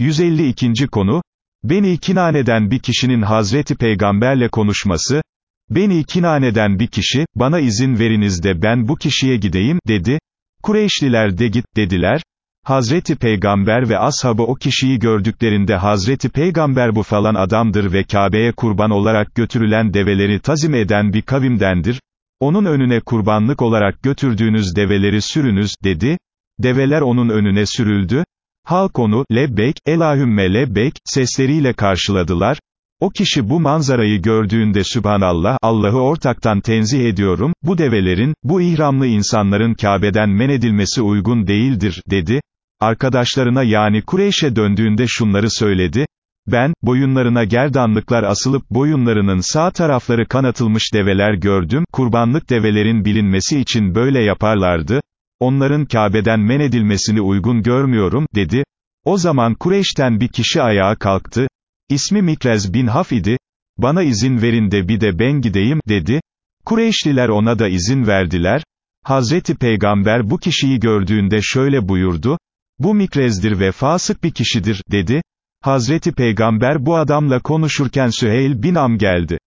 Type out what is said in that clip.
152. konu, Beni Kinane'den bir kişinin Hazreti Peygamberle konuşması, Beni Kinane'den bir kişi, bana izin veriniz de ben bu kişiye gideyim, dedi, Kureyşliler de git, dediler, Hazreti Peygamber ve ashabı o kişiyi gördüklerinde Hazreti Peygamber bu falan adamdır ve Kabe'ye kurban olarak götürülen develeri tazim eden bir kavimdendir, onun önüne kurbanlık olarak götürdüğünüz develeri sürünüz, dedi, develer onun önüne sürüldü, halk onu, lebbek, elahümme lebbek, sesleriyle karşıladılar, o kişi bu manzarayı gördüğünde Sübhanallah, Allah'ı ortaktan tenzih ediyorum, bu develerin, bu ihramlı insanların Kabe'den men edilmesi uygun değildir, dedi. Arkadaşlarına yani Kureyş'e döndüğünde şunları söyledi, ben, boyunlarına gerdanlıklar asılıp boyunlarının sağ tarafları kanatılmış develer gördüm, kurbanlık develerin bilinmesi için böyle yaparlardı, onların Kabe'den men edilmesini uygun görmüyorum, dedi. O zaman Kureyş'ten bir kişi ayağa kalktı, ismi Mikrez bin Haf idi, bana izin verin de bir de ben gideyim, dedi. Kureyşliler ona da izin verdiler, Hazreti Peygamber bu kişiyi gördüğünde şöyle buyurdu, bu Mikrez'dir ve fasık bir kişidir, dedi. Hazreti Peygamber bu adamla konuşurken Süheyl bin Am geldi.